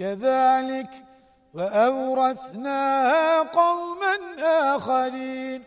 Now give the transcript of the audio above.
كذلك وأورثناها قوما آخرين.